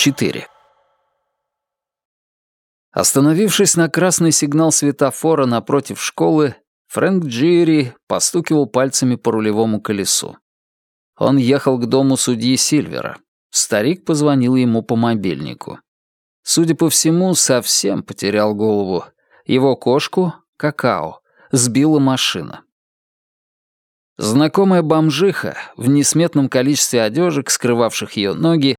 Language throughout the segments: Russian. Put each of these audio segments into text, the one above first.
4. Остановившись на красный сигнал светофора напротив школы, Фрэнк Джири постукивал пальцами по рулевому колесу. Он ехал к дому судьи Сильвера. Старик позвонил ему по мобильнику. Судя по всему, совсем потерял голову. Его кошку, какао, сбила машина. Знакомая бомжиха в несметном количестве одежек, скрывавших ее ноги,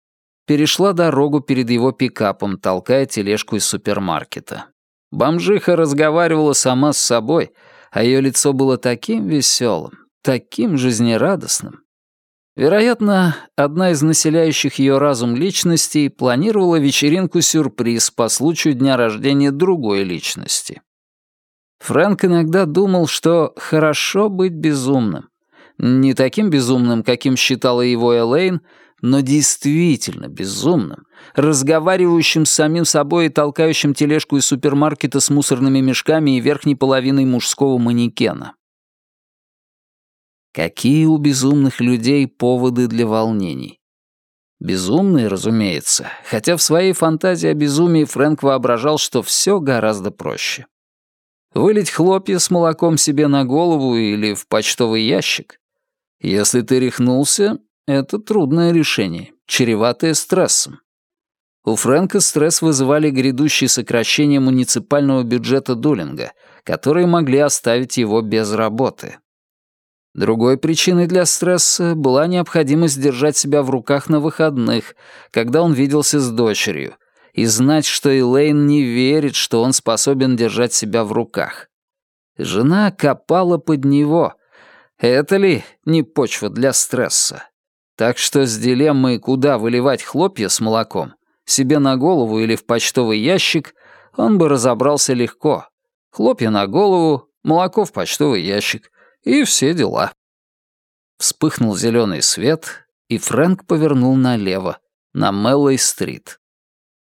перешла дорогу перед его пикапом, толкая тележку из супермаркета. Бомжиха разговаривала сама с собой, а ее лицо было таким веселым, таким жизнерадостным. Вероятно, одна из населяющих ее разум личностей планировала вечеринку-сюрприз по случаю дня рождения другой личности. Фрэнк иногда думал, что хорошо быть безумным. Не таким безумным, каким считала его Элейн, но действительно безумным, разговаривающим с самим собой и толкающим тележку из супермаркета с мусорными мешками и верхней половиной мужского манекена. Какие у безумных людей поводы для волнений? Безумные, разумеется, хотя в своей фантазии о безумии Фрэнк воображал, что все гораздо проще. Вылить хлопья с молоком себе на голову или в почтовый ящик? Если ты рехнулся, это трудное решение, чреватое стрессом. У Фрэнка стресс вызывали грядущие сокращения муниципального бюджета Дулинга, которые могли оставить его без работы. Другой причиной для стресса была необходимость держать себя в руках на выходных, когда он виделся с дочерью, и знать, что Элейн не верит, что он способен держать себя в руках. Жена копала под него. Это ли не почва для стресса? Так что с дилеммой, куда выливать хлопья с молоком, себе на голову или в почтовый ящик, он бы разобрался легко. Хлопья на голову, молоко в почтовый ящик и все дела. Вспыхнул зеленый свет, и Фрэнк повернул налево, на Меллой-стрит.